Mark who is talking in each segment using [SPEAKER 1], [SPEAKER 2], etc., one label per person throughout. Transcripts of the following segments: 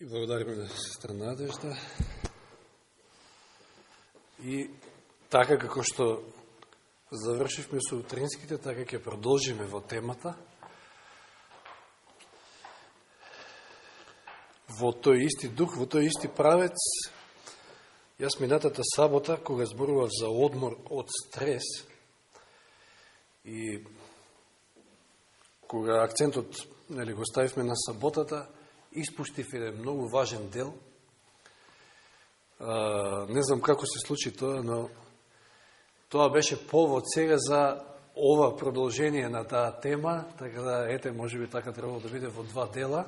[SPEAKER 1] И благодариме на сестра Надежда. И така како што завршивме со утринските, така ќе продолжиме во темата. Во тој исти дух, во тој исти правец, јас минатата сабота, кога зборував за одмор од стрес, и кога акцентот нели, го ставивме на саботата, испуштив еден многу важен дел. Не знам како се случи тоа, но тоа беше повод сега за ова продолжение на таа тема, така да, ете, може би така требало да биде во два дела,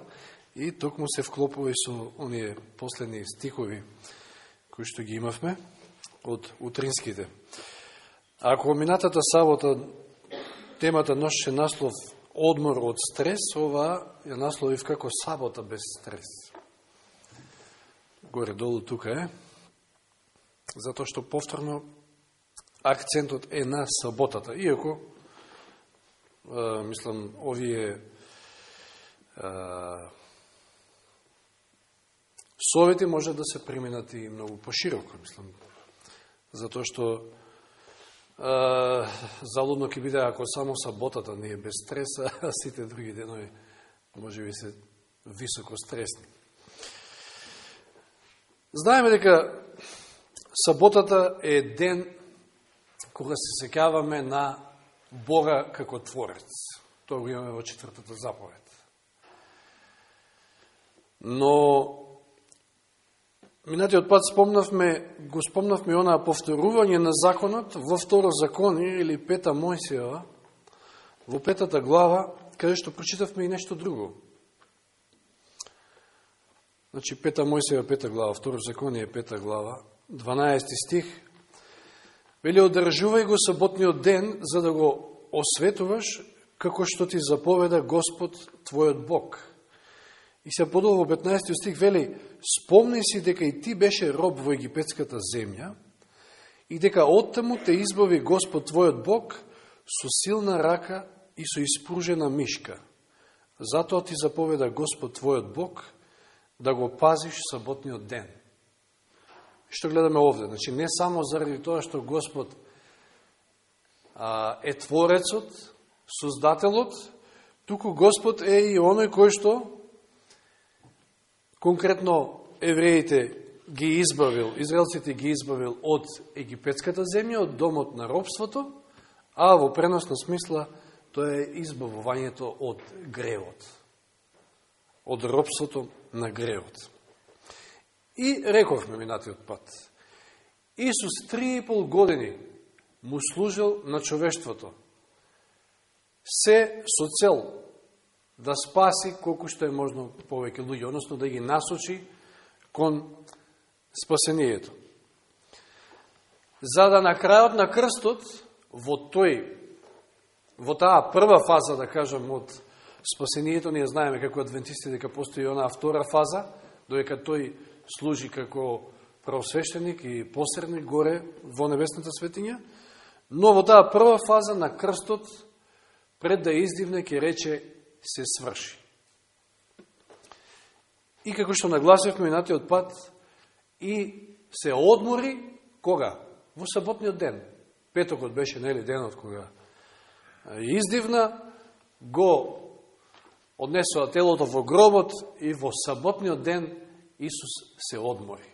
[SPEAKER 1] и токму се вклопува и со оние последни стихови кои што ги имавме од утринските. Ако минатата сабота темата носеше наслов одмор од стрес, ова ја насловив како сабота без стрес. Горе долу тука е. Затоа што повторно акцентот е на саботата. Иако, е, мислам, овие е, совети може да се применат и многу пошироко, мислам. Затоа што залудно ќе биде ако само саботата не е без стрес, а сите други денови може би се високо стресни. Знаеме дека саботата е ден кога се секаваме на Бога како Творец. Тоа го имаме во четвртата заповед. Но Минатиот пат спомнавме, го спомнавме онаа повторување на законот во второ закони или пета Мојсиева, во петата глава, каде што прочитавме и нешто друго. Значи, пета Мојсиева, пета глава, второ закони е пета глава, 12 стих, вели, одржувај го саботниот ден, за да го осветуваш, како што ти заповеда Господ, твојот Бог. И се подолу во 15 стих, вели, спомни си дека и ти беше роб во египетската земја и дека оттаму те избави Господ твојот Бог со силна рака и со испружена мишка. Затоа ти заповеда Господ твојот Бог да го пазиш саботниот ден. Што гледаме овде? Значи, не само заради тоа што Господ а, е Творецот, Создателот, туку Господ е и оној кој што конкретно евреите ги избавил, израелците ги избавил од египетската земја, од домот на робството, а во преносна смисла тоа е избавувањето од гревот. Од робството на гревот. И рековме минатиот пат. Исус три и пол години му служил на човештвото. Се со цел да спаси колку што е можно повеќе луѓе, односно да ги насочи кон спасението. За да на крајот на крстот, во тој, во таа прва фаза, да кажам, од спасението, ние знаеме како адвентисти дека постои онаа втора фаза, доека тој служи како правосвещеник и посредник горе во небесната светиња, но во таа прва фаза на крстот, пред да издивне, ќе рече се сврши. И како што нагласивме минатиот пат, и се одмори, кога? Во саботниот ден. Петокот беше, нели, денот кога издивна, го однесоа телото во гробот и во саботниот ден Исус се одмори.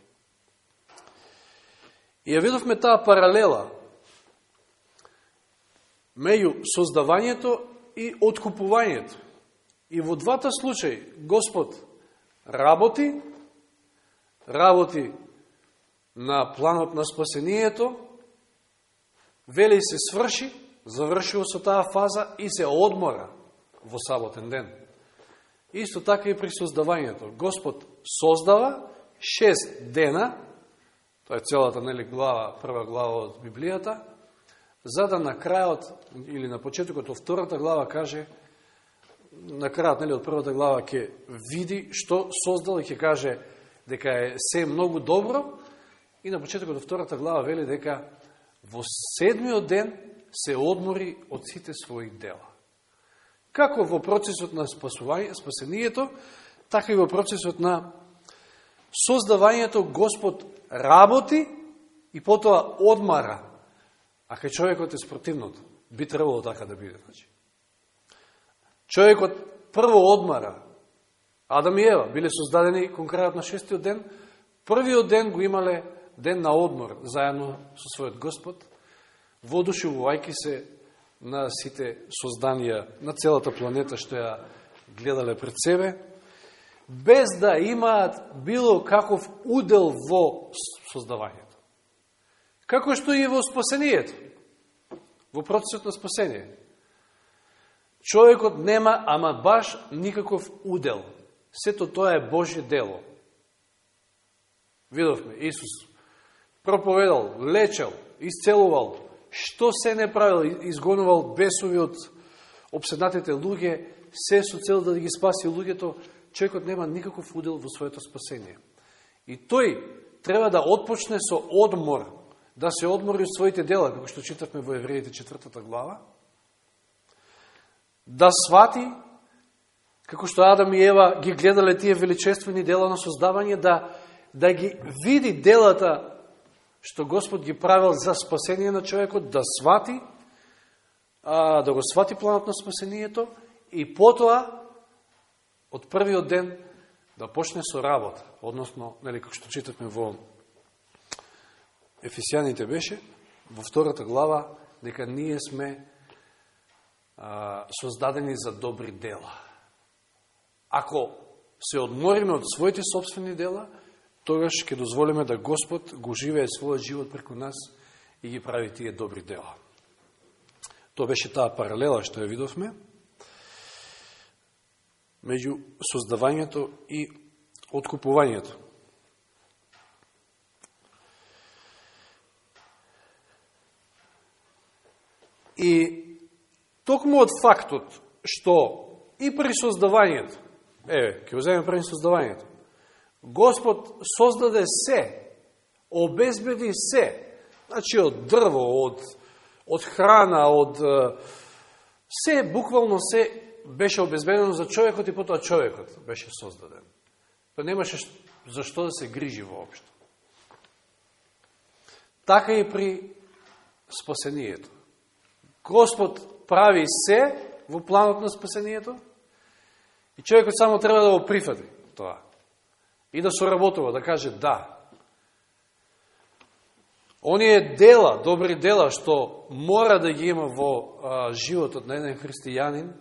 [SPEAKER 1] И ја видовме таа паралела меѓу создавањето и откупувањето. И во двата случаи Господ работи, работи на планот на спасението, вели се сврши, завршил со таа фаза и се одмора во саботен ден. Исто така и при создавањето. Господ создава шест дена, тоа е целата нели, глава, прва глава од Библијата, за да на крајот, или на почетокот од втората глава каже, на крајот нели, од првата глава ќе види што создал и ќе каже дека е се многу добро и на почетокот од втората глава вели дека во седмиот ден се одмори од сите своји дела. Како во процесот на спасување, спасението, така и во процесот на создавањето Господ работи и потоа одмара. А кај човекот е спротивното. Би требало така да биде. Значи. Човекот прво одмара. Адам и Ева биле создадени конкретно на шестиот ден. Првиот ден го имале ден на одмор заедно со својот Господ, водушевувајќи се на сите созданија на целата планета што ја гледале пред себе, без да имаат било каков удел во создавањето. Како што и во спасението, во процесот на спасение. Човекот нема, ама баш никаков удел. Сето тоа е Божје дело. Видовме, Исус проповедал, лечел, исцелувал, што се не правил, изгонувал бесови од обседнатите луѓе, се со цел да ги спаси луѓето, човекот нема никаков удел во своето спасение. И тој треба да отпочне со одмор, да се одмори од своите дела, како што читавме во Евреите четвртата глава, да свати, како што Адам и Ева ги гледале тие величествени дела на создавање, да, да ги види делата што Господ ги правил за спасение на човекот, да свати, а, да го свати планот на спасението и потоа, од првиот ден, да почне со работа, односно, нели, како што читавме во Ефесијаните беше, во втората глава, дека ние сме создадени за добри дела. Ако се одмориме од своите собствени дела, тогаш ќе дозволиме да Господ го живее својот живот преку нас и ги прави тие добри дела. Тоа беше таа паралела што ја видовме меѓу создавањето и откупувањето. И токму од фактот што и при создавањето, еве, ќе го земеме при создавањето, Господ создаде се, обезбеди се, значи од дрво, од, од храна, од се, буквално се беше обезбедено за човекот и потоа човекот беше создаден. Тоа немаше зашто да се грижи воопшто. Така и при спасението. Господ прави се во планот на спасението и човекот само треба да го прифати тоа и да соработува, да каже да. Оние дела, добри дела, што мора да ги има во а, животот на еден христијанин,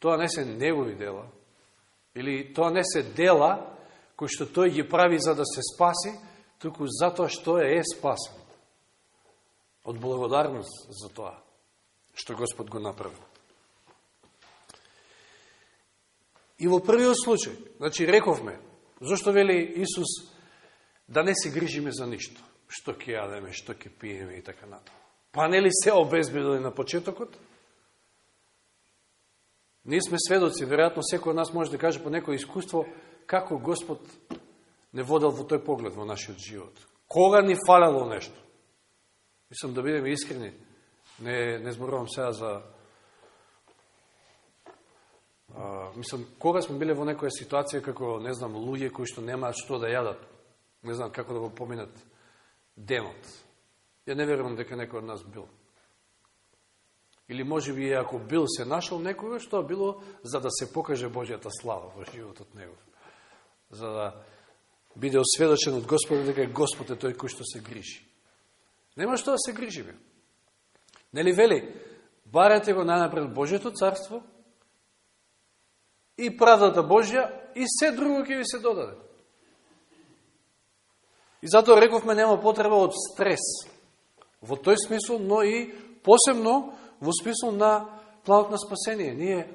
[SPEAKER 1] тоа не се негови дела. Или тоа не се дела кои што тој ги прави за да се спаси, туку затоа што е, е спасен. Од благодарност за тоа што Господ го направи. И во првиот случај, значи рековме, Зошто вели Исус да не се грижиме за ништо? Што ќе јадеме, што ќе пиеме и така натаму. Па нели се обезбедили на почетокот? Ние сме сведоци, веројатно секој од нас може да каже по некој искуство како Господ не водел во тој поглед во нашиот живот. Кога ни фалело нешто? Мислам да бидеме искрени. Не, не зборувам сега за А, мислам, кога сме биле во некоја ситуација како, не знам, луѓе кои што немаат што да јадат, не знам како да го поминат денот. Ја не верувам дека некој од нас бил. Или може би ако бил се нашол некога, што било за да се покаже Божјата слава во животот негов. За да биде осведочен од Господа дека Господ е тој кој што се грижи. Нема што да се грижиме. Нели вели, барете го најнапред Божјето царство, и правдата Божја и се друго ќе ви се додаде. И затоа рековме нема потреба од стрес во тој смисол, но и посебно во смисол на планот на спасение. Ние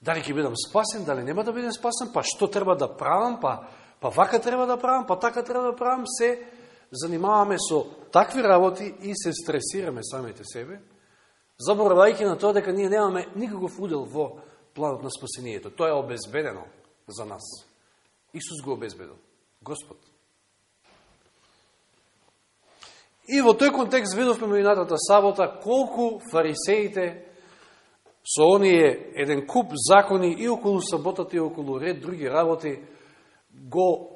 [SPEAKER 1] дали ќе бидам спасен, дали нема да бидам спасен, па што треба да правам, па, па вака треба да правам, па така треба да правам, се занимаваме со такви работи и се стресираме самите себе, заборавајќи на тоа дека ние немаме никаков удел во планот на спасението. Тоа е обезбедено за нас. Исус го обезбедил. Господ. И во тој контекст видовме минатата сабота колку фарисеите со оние еден куп закони и околу саботата и околу ред други работи го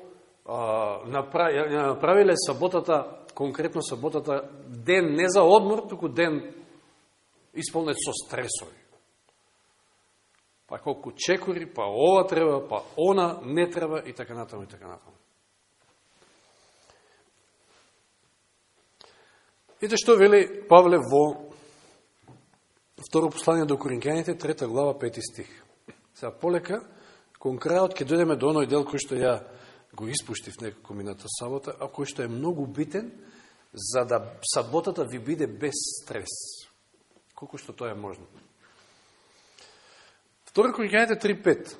[SPEAKER 1] направиле саботата, конкретно саботата, ден не за одмор, туку ден исполнет со стресови. Па колку чекори, па ова треба, па она не треба и така натаму и така натаму. Ите што вели Павле во второ послание до Коринќаните, трета глава, пети стих. Сега полека, кон крајот, ќе дојдеме до оној дел кој што ја го испуштив некако мината сабота, а кој што е многу битен, за да саботата ви биде без стрес. Колко што тоа е можно. Второ Коринјаните 3.5.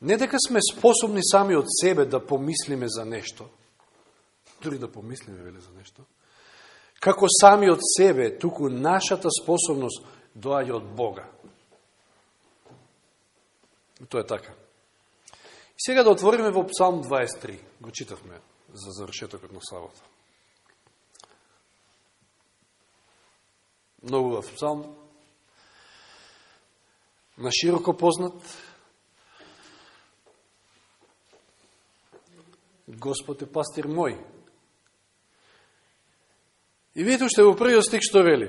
[SPEAKER 1] Не дека сме способни сами од себе да помислиме за нешто, дури да помислиме веле за нешто, како сами од себе, туку нашата способност доаѓа од Бога. И тоа е така. И сега да отвориме во Псалм 23. Го читавме за завршетокот на Савата. Многу в Псалм. На широко познат. Господ е пастир мој. И видите уште во првиот стих што вели.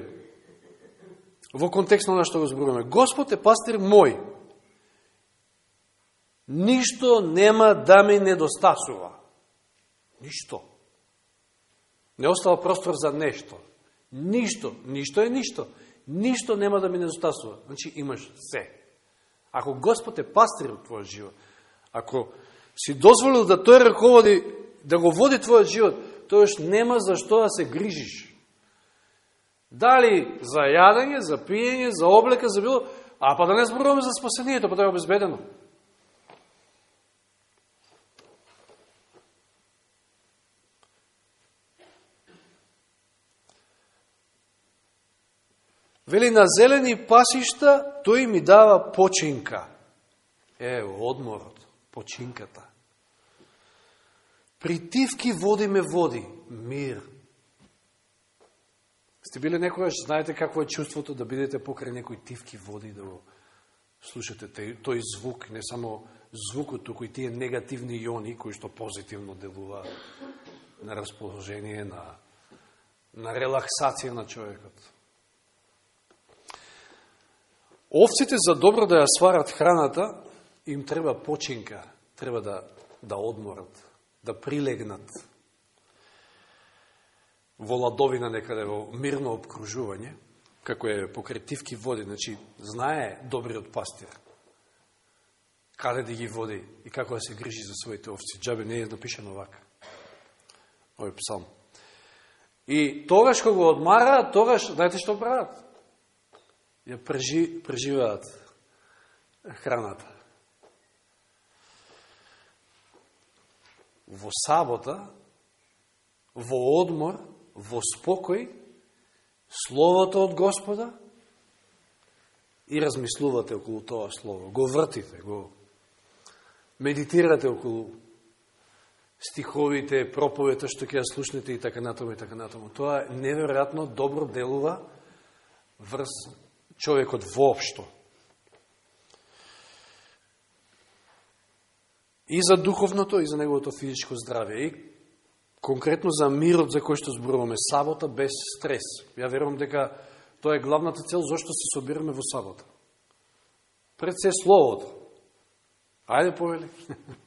[SPEAKER 1] Во контекст на што го зборуваме. Господ е пастир мој ништо нема да ми недостасува. Ништо. Не остава простор за нешто. Ништо. Ништо е ништо. Ништо нема да ми недостасува. Значи имаш се. Ако Господ е пастир од твојот живот, ако си дозволил да тој раководи, да го води твојот живот, тојаш нема за што да се грижиш. Дали за јадење, за пиење, за облека, за било, а па да не зборуваме за спасението, па да е обезбедено. Вели, на зелени пасишта, тој ми дава починка. Е, одморот, починката. Притивки води ме води, мир. Сте биле некојаш, знаете какво е чувството да бидете покрај некој тивки води, да го слушате тој звук, не само звукот, туку и тие негативни јони, кои што позитивно делува на расположение, на, на релаксација на човекот. Овците за добро да ја сварат храната, им треба починка, треба да, да одморат, да прилегнат во ладовина некаде, во мирно обкружување, како е покретивки води, значи знае добриот пастир каде да ги води и како да се грижи за своите овци. Джабе не е напишено вака. Овој псалм. И тогаш кога го одмара, тогаш, знаете што прават? Ја прежи, преживаат храната. Во сабота, во одмор, во спокој, Словото од Господа и размислувате околу тоа Слово. Го вртите, го медитирате околу стиховите, проповета што ќе ја слушнете и така натаму и така натаму. Тоа неверојатно добро делува врз човекот воопшто. И за духовното, и за неговото физичко здравје. И конкретно за мирот за кој што зборуваме сабота без стрес. Ја верувам дека тоа е главната цел зашто се собираме во сабота. Пред се словото. Ајде повели.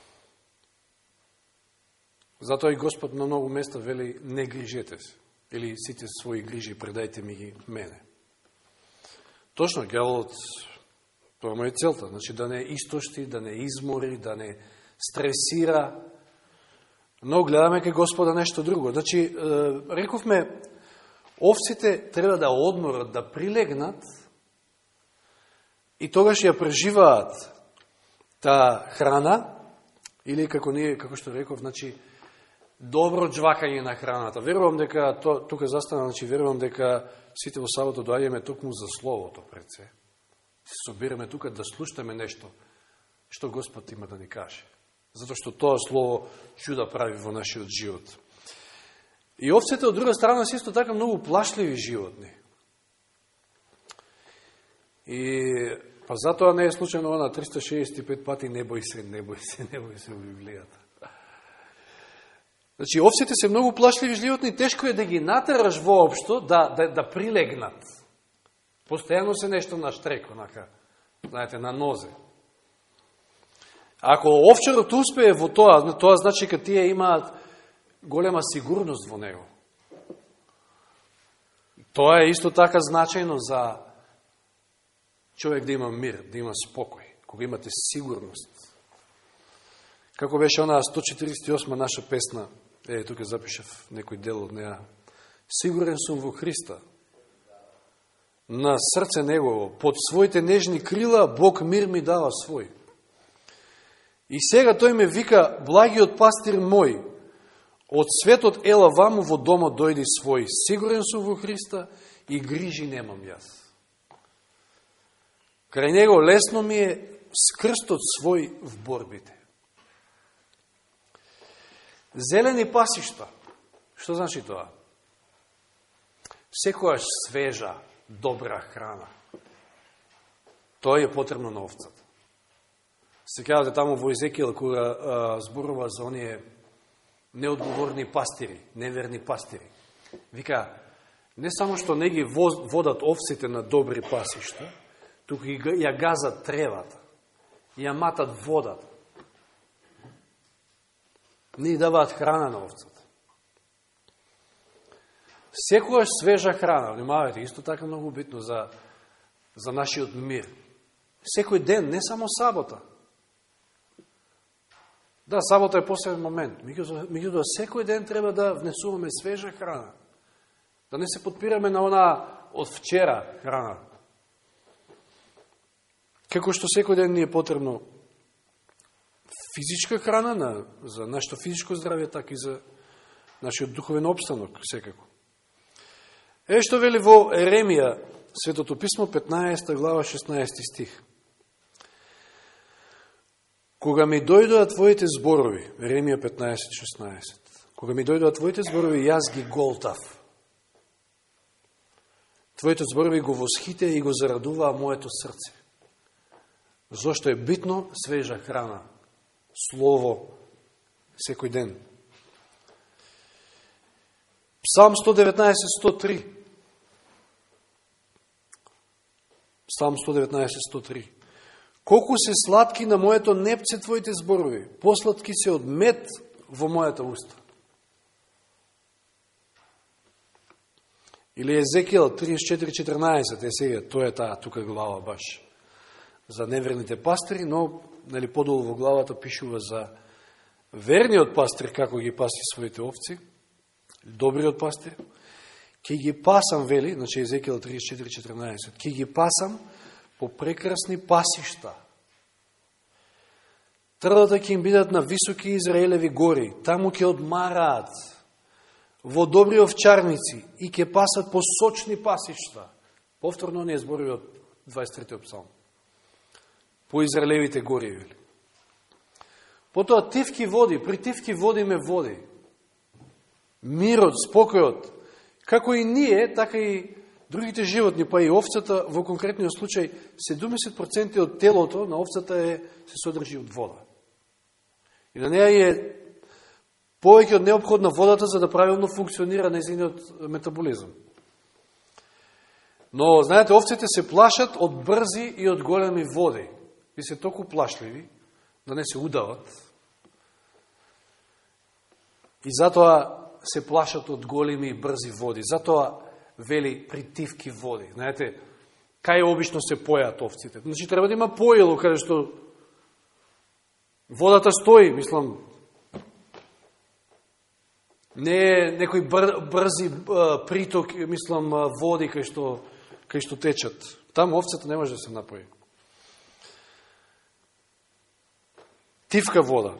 [SPEAKER 1] затоа и Господ на многу места вели не грижете се. Или сите своји грижи предајте ми ги мене. Точно, гјаволот, тоа му е целта. Значи, да не истошти, да не измори, да не стресира, Но гледаме кај Господа нешто друго. Значи, рековме, овците треба да одморат, да прилегнат и тогаш ја преживаат та храна, или како ние, како што реков, значи, добро джвакање на храната. Верувам дека, то, тука застана, значи, верувам дека сите во сабота доаѓаме токму за Словото пред се. Се собираме тука да слушаме нешто што Господ има да ни каже. Затоа што тоа Слово чуда прави во нашиот живот. И овците, од друга страна, се исто така многу плашливи животни. И па затоа не е случайно она 365 пати не бој се, не бој се, не бој се во Библијата. Значи, овците се многу плашливи животни, тешко е да ги натераш воопшто да, да, да прилегнат. Постојано се нешто на штрек, онака, знаете, на нозе. Ако овчарот успее во тоа, тоа значи ка тие имаат голема сигурност во него. Тоа е исто така значајно за човек да има мир, да има спокој, кога имате сигурност. Како беше она 148 наша песна, Е, тука запишав некој дел од неа. Сигурен сум во Христа. На срце Негово, под своите нежни крила, Бог мир ми дава свој. И сега тој ме вика, благиот пастир мој, од светот ела ваму во дома дојди свој. Сигурен сум во Христа и грижи немам јас. Крај него лесно ми е скрстот свој в борбите. Зелени пасишта. Што значи тоа? Секојаш свежа, добра храна. Тоа е потребно на овцата. Се кажате таму во Езекијал, кога зборува за оние неодговорни пастири, неверни пастири. Вика, не само што не ги водат овците на добри пасишта, туку ја газат тревата, ја матат водата не даваат храна на овцата. Секојаш свежа храна, внимавајте, исто така многу битно за, за нашиот мир. Секој ден, не само сабота. Да, сабота е посебен момент. Меѓутоа, секој ден треба да внесуваме свежа храна. Да не се подпираме на она од вчера храна. Како што секој ден ни е потребно физичка храна на, за нашето физичко здравје, така и за нашиот духовен обстанок, секако. Е што вели во Еремија, Светото писмо, 15 глава, 16 стих. Кога ми дојдоа твоите зборови, Еремија 15, 16, кога ми дојдоа твоите зборови, јас ги голтав. Твоите зборови го восхите и го зарадуваа моето срце. Зошто е битно свежа храна Слово секој ден. Псалм 119.103 Псалм 119.103 Колку се сладки на моето непце Твоите зборови, посладки се од мед во мојата уста. Или Езекијал 34.14, е сега, тоа е таа тука глава баш, за неверните пастири, но нели, подолу во главата пишува за верниот пастир, како ги паси своите овци, добриот пастир, ке ги пасам, вели, значи Езекијал 34.14, ке ги пасам по прекрасни пасишта. Трдата ќе им бидат на високи Израелеви гори, таму ќе одмараат во добри овчарници и ќе пасат по сочни пасишта. Повторно не е збори од 23. псалм по Израелевите гори, вели. Потоа тивки води, при тивки води ме води. Мирот, спокојот, како и ние, така и другите животни, па и овцата, во конкретниот случај, 70% од телото на овцата е, се содржи од вода. И на неја е повеќе од необходна водата за да правилно функционира незиниот метаболизам. Но, знаете, овците се плашат од брзи и од големи води и се толку плашливи, да не се удават, и затоа се плашат од големи и брзи води. Затоа вели притивки води. Знаете, кај обично се појат овците? Значи, треба да има поело, каде што водата стои, мислам, Не е некој бр, брзи приток, мислам, води кај што, кај што течат. Там овцата не може да се напои. Тивка вода.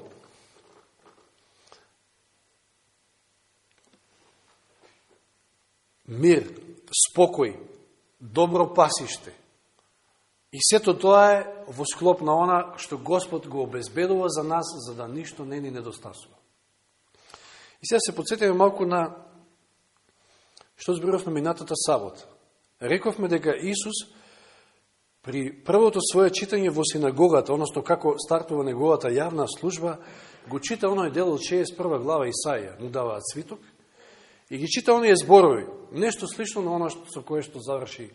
[SPEAKER 1] Мир, спокој, добро пасиште. И сето тоа е во склоп на она што Господ го обезбедува за нас, за да ништо не ни недостасува. И сега се подсетиме малку на што зборовме минатата сабот. Рековме дека Исус при првото свое читање во синагогата, односно како стартува неговата јавна служба, го чита оној дел од 61 глава Исаија, му дава цвиток, и ги чита оние зборови, нешто слично на оно со кое што заврши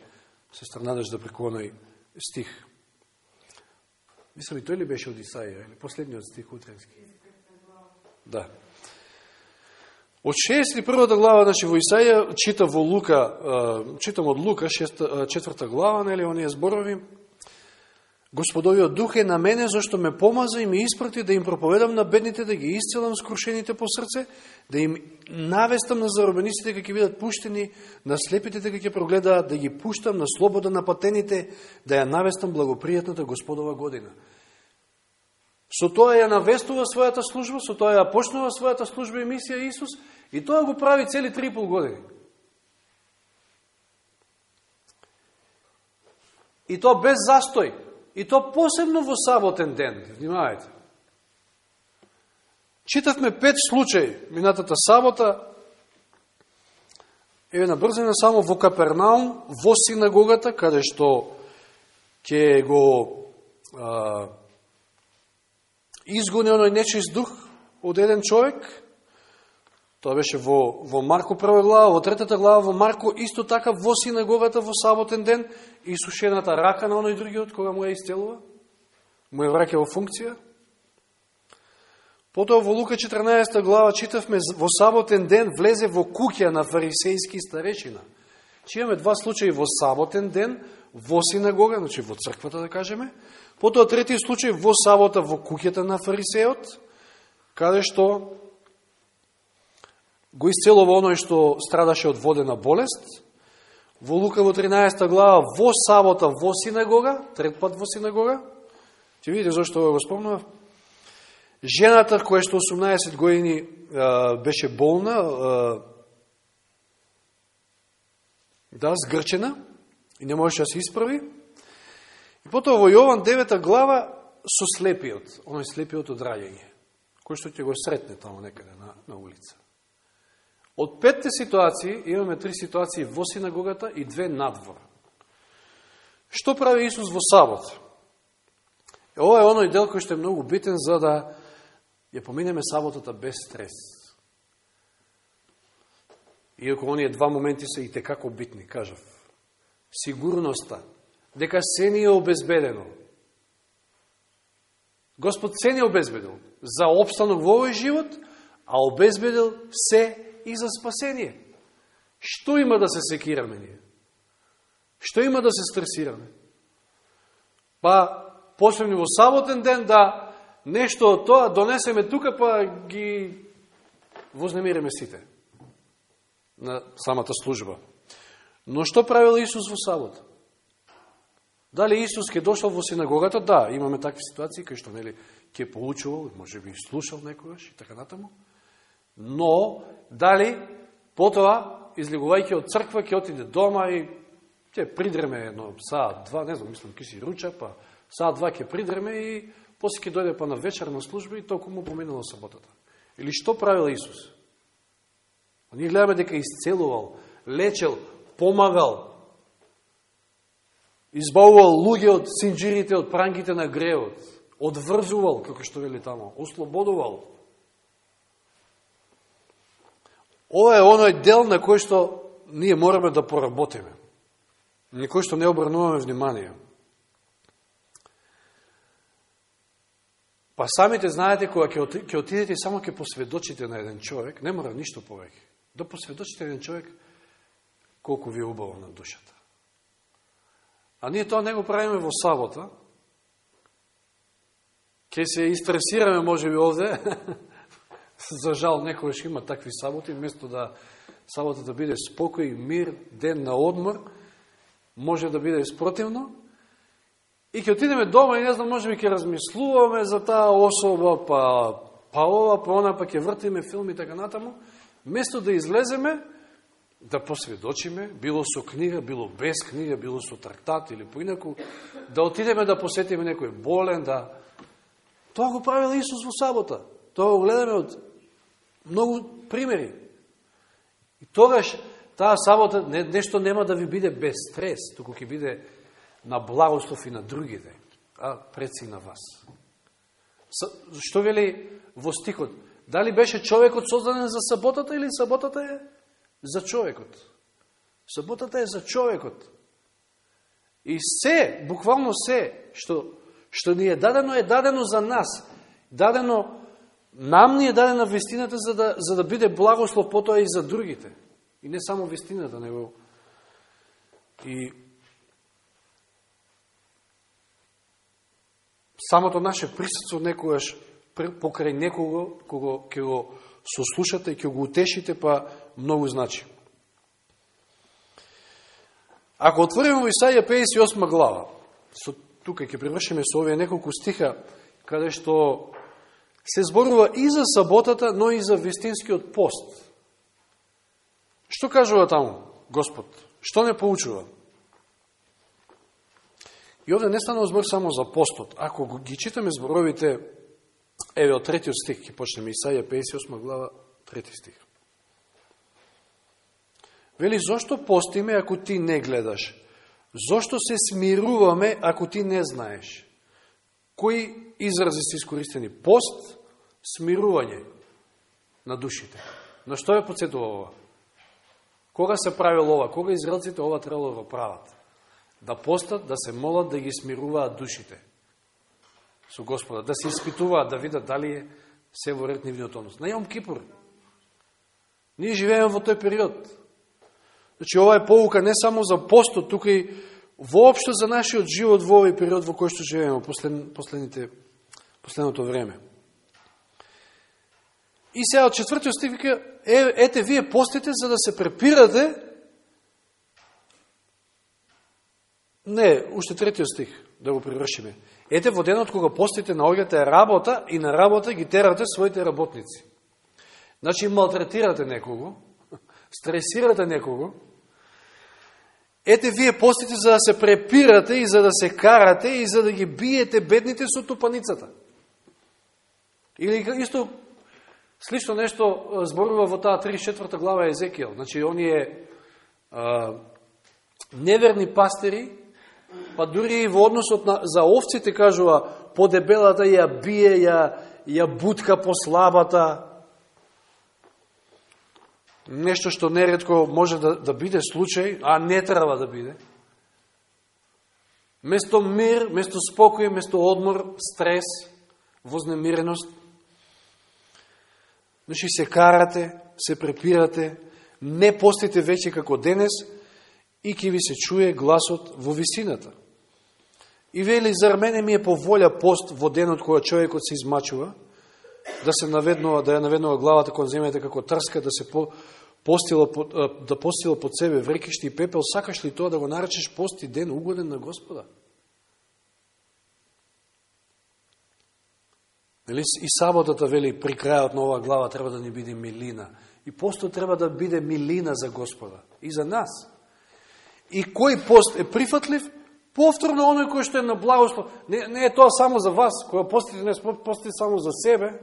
[SPEAKER 1] сестра Надежда преку оној стих. Мислам, и тој ли беше од Исаија, или последниот стих утренски? Да. Од 61 глава, значи, во Исаја, чита во Лука, читам од Лука, 4 глава, нели, оние зборови, Господовиот дух е на мене, зашто ме помаза и ме испрати да им проповедам на бедните, да ги исцелам скрушените по срце, да им навестам на заробениците како ќе бидат пуштени, на слепите дека ќе прогледаат, да ги пуштам на слобода на патените, да ја навестам благопријатната Господова година. Со тоа ја навестува својата служба, со тоа ја почнува својата служба и мисија Исус, и тоа го прави цели три пол години. И тоа без застој. И то посебно во саботен ден. Внимавајте. Читавме пет случаи минатата сабота. Еве на брзина само во Капернаум, во синагогата, каде што ќе го а, изгони оној нечист дух од еден човек, Тоа беше во, во Марко прва глава, во третата глава во Марко, исто така во синагогата во саботен ден, сушената рака на оној другиот, кога му ја истелува, му ја враќа во функција. Потоа во Лука 14 глава читавме во саботен ден влезе во куќа на фарисејски старечина. Чи имаме два случаи во саботен ден, во синагога, значи во црквата да кажеме. Потоа трети случај во сабота во куќата на фарисеот, каде што го исцелува оној што страдаше од водена болест, во Лука во 13 глава, во сабота во синагога, трет пат во синагога, ќе видите зашто го спомнував, жената која што 18 години а, беше болна, а, да, сгрчена, и не можеше да се исправи, и потоа во Јован 9 глава со слепиот, оној слепиот од раѓање, кој што ќе го сретне тамо некаде на, на улица. Од петте ситуации имаме три ситуации во синагогата и две надвор. Што прави Исус во сабот? Ова е оној дел кој што е многу битен за да ја поминеме саботата без стрес. Иако оние два моменти се и текако битни, кажав. Сигурноста, дека се ни е обезбедено. Господ се ни обезбедил за обстанок во овој живот, а обезбедил се и за спасение. Што има да се секираме ние? Што има да се стресираме? Па, посебно во саботен ден, да нешто од тоа донесеме тука, па ги вознемиреме сите на самата служба. Но што правил Исус во сабот? Дали Исус ке дошол во синагогата? Да, имаме такви ситуации кај што нели ќе поучувал, може би слушал некогаш и така натаму. Но, дали, потоа, излегувајќи од црква, ќе отиде дома и ќе придреме едно саат, два, не знам, мислам, ке си руча, па саат, два ќе придреме и после ќе дојде па на вечерна служба и толку му поминала саботата. Или што правил Исус? Ние гледаме дека исцелувал, лечел, помагал, избавувал луѓе од синджирите, од прангите на гревот, одврзувал, како што вели тамо, ослободувал, Ова е оној дел на кој што ние мораме да поработиме. На кој што не обрнуваме внимание. Па самите знаете, кога ќе отидете и само ќе посведочите на еден човек, не мора ништо повеќе. Да посведочите еден човек колку ви е убаво на душата. А ние тоа не го правиме во сабота. Ке се истресираме, може би, овде, За жал, некојаш има такви саботи, место да сабота да биде спокој, мир, ден на одмор, може да биде спротивно. И ќе отидеме дома и не знам, може би ќе размислуваме за таа особа, па, па ова, па она, па ќе вртиме филми така натаму. место да излеземе, да посведочиме, било со книга, било без книга, било со трактат или поинаку, да отидеме да посетиме некој болен, да... Тоа го правил Исус во сабота. Тоа го гледаме од многу примери. И тогаш таа сабота не, нешто нема да ви биде без стрес, туку ќе биде на благослов и на другите, а предси на вас. Што вели во стихот? Дали беше човекот создаден за саботата или саботата е за човекот? Саботата е за човекот. И се, буквално се, што, што ни е дадено, е дадено за нас. Дадено, нам ни е дадена вестината за да, за да биде благослов потоа и за другите. И не само вестината, него и самото наше присутство некојаш покрај некого кого ќе го сослушате и ќе го утешите, па многу значи. Ако отвориме во Исаија 58 глава, со, тука ќе превршиме со овие неколку стиха, каде што се зборува и за саботата, но и за вистинскиот пост. Што кажува таму Господ? Што не поучува? И овде не станува збор само за постот. Ако ги читаме зборовите, еве од третиот стих, ќе почнеме Исаја 58 глава, трети стих. Вели, зошто постиме ако ти не гледаш? Зошто се смируваме ако ти не знаеш? Кои изрази се искористени? Пост, смирување на душите. На што е подсетува ова? Кога се правил ова? Кога израелците ова требало да прават? Да постат, да се молат, да ги смируваат душите со Господа, да се испитуваат, да видат дали е се во ред нивниот однос. На Јом Кипур. Ние живееме во тој период. Значи, ова е поука не само за постот, тука и воопшто за нашиот живот во овој период во кој што живееме, послед, последните, последното време. И сега од четвртиот стих вика, е, ете, вие постите за да се препирате, не, уште третиот стих, да го превршиме. Ете, во денот кога постите на огледа е работа и на работа ги терате своите работници. Значи, малтретирате некого, стресирате некого, ете, вие постите за да се препирате и за да се карате и за да ги биете бедните со тупаницата. Или исто Слично нешто зборува во таа 34 глава Езекијал. Значи, оние а, неверни пастери, па дури и во односот на, за овците, кажува, по дебелата ја бие, ја, ја бутка по слабата. Нешто што нередко може да, да биде случај, а не треба да биде. Место мир, место спокој, место одмор, стрес, вознемиреност, Значи се карате, се препирате, не постите веќе како денес и ќе ви се чуе гласот во висината. И вели, зар мене ми е поволја пост во денот кога човекот се измачува, да се наведнува, да ја наведнува главата кон земјата како трска, да се по, постила, да постила под себе врекишти и пепел, сакаш ли тоа да го наречеш пости ден угоден на Господа? Нели, и саботата, вели, при крајот на оваа глава треба да ни биде милина. И постот треба да биде милина за Господа. И за нас. И кој пост е прифатлив? Повторно оној кој што е на благослов. Не, не е тоа само за вас, која постите не постите само за себе.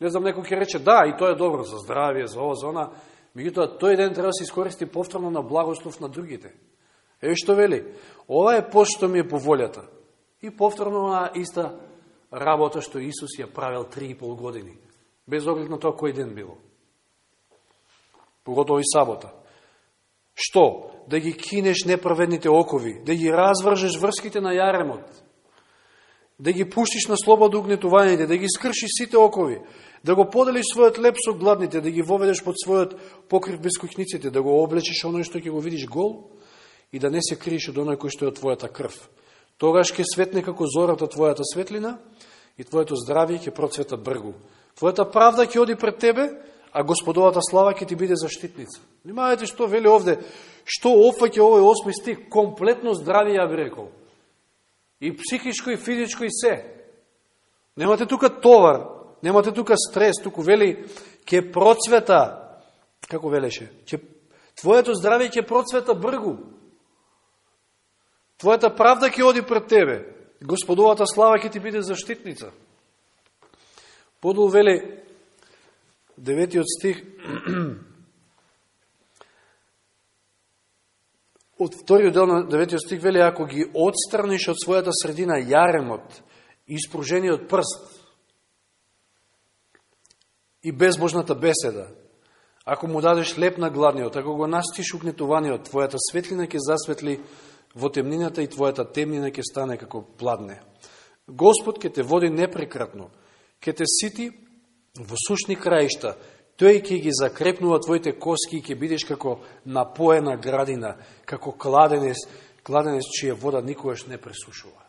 [SPEAKER 1] Не знам, некој ќе рече, да, и тоа е добро за здравје за ова, за она. Меѓутоа, тој ден треба да се искористи повторно на благослов на другите. Еве што вели, ова е пост што ми е по волјата. И повторно на иста работа што Исус ја правил три и пол години, без оглед на тоа кој ден било. Поготово и сабота. Што? Да ги кинеш неправедните окови, да ги развржеш врските на јаремот, да ги пуштиш на слободу угнетувањите, да ги скршиш сите окови, да го поделиш својот леп со гладните, да ги воведеш под својот покрив без кухниците, да го облечеш оној што ќе го видиш гол и да не се криеш од оној кој што е од твојата крв. Тогаш ќе светне како зората твојата светлина и твоето здравие ќе процвета бргу, Твојата правда ќе оди пред тебе, а Господовата слава ќе ти биде заштитница. Внимавајте што вели овде, што опфаќа овој осми стих, комплетно здравје ја би рекол. И психичко, и физичко, и се. Немате тука товар, немате тука стрес, туку вели, ќе процвета, како велеше, ќе, твоето здравје ќе процвета бргу. Твојата правда ќе оди пред тебе. Господовата слава ќе ти биде заштитница. Подол вели, деветиот стих, од вториот дел на деветиот стих вели, ако ги отстраниш од својата средина јаремот, испружениот прст и безбожната беседа, ако му дадеш леп на гладниот, ако го настиш угнетуваниот, твојата светлина ќе засветли во темнината и твојата темнина ќе стане како пладне. Господ ќе те води непрекратно, ќе те сити во сушни краишта, тој ќе ги закрепнува твоите коски и ќе бидеш како напоена градина, како кладенец, кладенец чија вода никогаш не пресушува.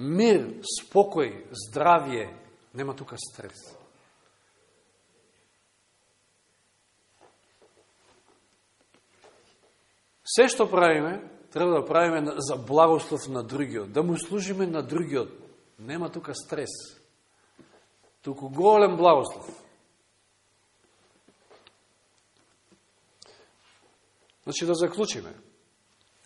[SPEAKER 1] Мир, спокој, здравие, нема тука стрес. Се што правиме, треба да правиме за благослов на другиот, да му служиме на другиот. Нема тука стрес туку голем благослов. Значи да заклучиме.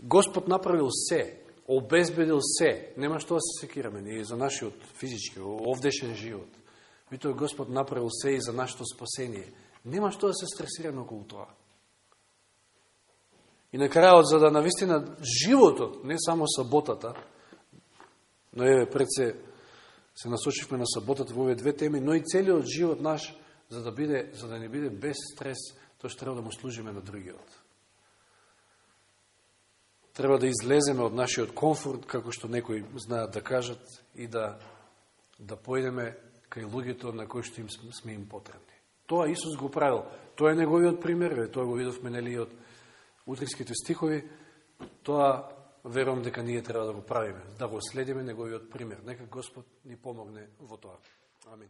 [SPEAKER 1] Господ направил се, обезбедил се, нема што да се секираме ни за нашиот физички, овдешен живот. Витоа Господ направил се и за нашето спасение. Нема што да се стресираме околу тоа. И на крајот, за да навистина животот, не само саботата, но еве пред се се насочивме на саботата во овие две теми, но и целиот живот наш, за да, биде, за да не биде без стрес, тоа што треба да му служиме на другиот. Треба да излеземе од нашиот комфорт, како што некои знаат да кажат, и да, да појдеме кај луѓето на кои што им сме им потребни. Тоа Исус го правил. Тоа е неговиот пример, тоа го видовме нели од утриските стихови. Тоа верувам дека ние треба да го правиме, да го следиме неговиот пример. Нека Господ ни помогне во тоа. Амин.